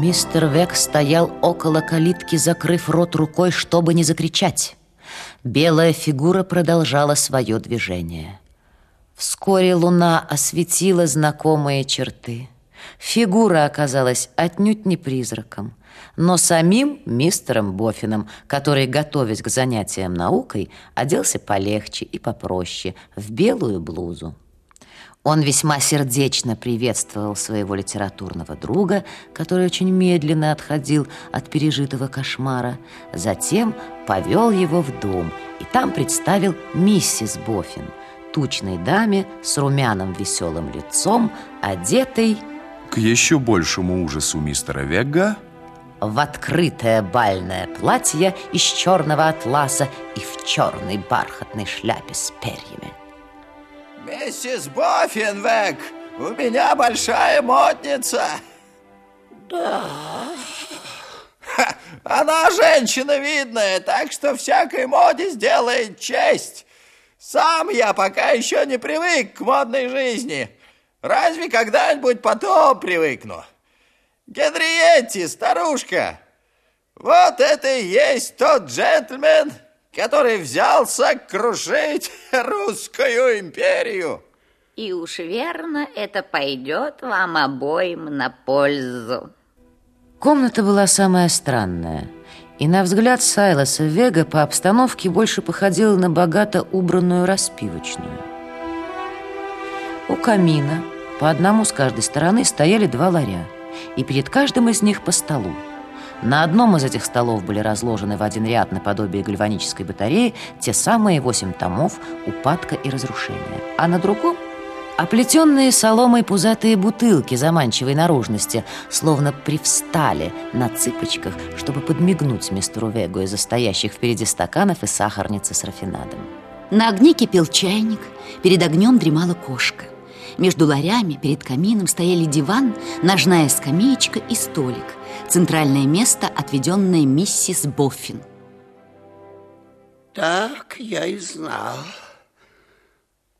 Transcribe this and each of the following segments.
Мистер Век стоял около калитки, закрыв рот рукой, чтобы не закричать. Белая фигура продолжала свое движение. Вскоре луна осветила знакомые черты. Фигура оказалась отнюдь не призраком, но самим мистером Боффином, который, готовясь к занятиям наукой, оделся полегче и попроще, в белую блузу. Он весьма сердечно приветствовал своего литературного друга, который очень медленно отходил от пережитого кошмара. Затем повел его в дом и там представил миссис Боффин, тучной даме с румяным веселым лицом, одетой... К еще большему ужасу мистера Вегга в открытое бальное платье из черного атласа и в черной бархатной шляпе с перьями. Миссис Боффинвек, у меня большая модница. Да. Ха, она женщина видная, так что всякой моде сделает честь. Сам я пока еще не привык к модной жизни. Разве когда-нибудь потом привыкну? Генриетти, старушка, вот это и есть тот джентльмен, который взялся крушить русскую империю. И уж верно, это пойдет вам обоим на пользу. Комната была самая странная. И на взгляд Сайлоса Вега по обстановке больше походила на богато убранную распивочную. У камина по одному с каждой стороны стояли два ларя, и перед каждым из них по столу. На одном из этих столов были разложены в один ряд наподобие гальванической батареи те самые восемь томов «Упадка и разрушения», а на другом Оплетенные соломой пузатые бутылки заманчивой наружности словно привстали на цыпочках, чтобы подмигнуть мистеру Вегу из-за стоящих впереди стаканов и сахарницы с рафинадом. На огне кипел чайник, перед огнем дремала кошка. Между ларями перед камином стояли диван, ножная скамеечка и столик. Центральное место, отведенное миссис Боффин. Так я и знал.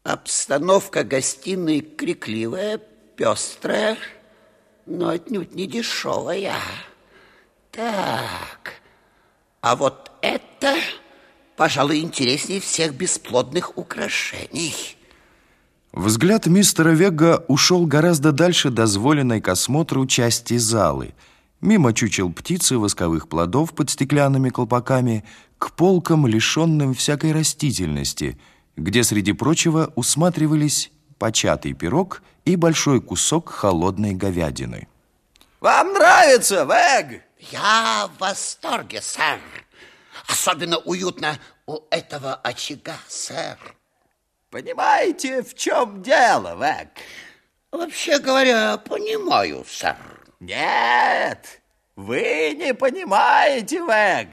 Обстановка гостиной крикливая, пестрая, но отнюдь не дешевая. Так, а вот это, пожалуй, интереснее всех бесплодных украшений. Взгляд мистера Вега ушел гораздо дальше дозволенной к осмотру части залы, мимо чучел птицы восковых плодов под стеклянными колпаками, к полкам, лишенным всякой растительности – где, среди прочего, усматривались початый пирог и большой кусок холодной говядины. Вам нравится, Вэг? Я в восторге, сэр. Особенно уютно у этого очага, сэр. Понимаете, в чем дело, Вэг? Вообще говоря, понимаю, сэр. Нет, вы не понимаете, Вэг.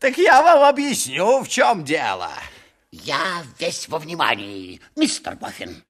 Так я вам объясню, в чем дело. Я весь во внимании, мистер Боффин.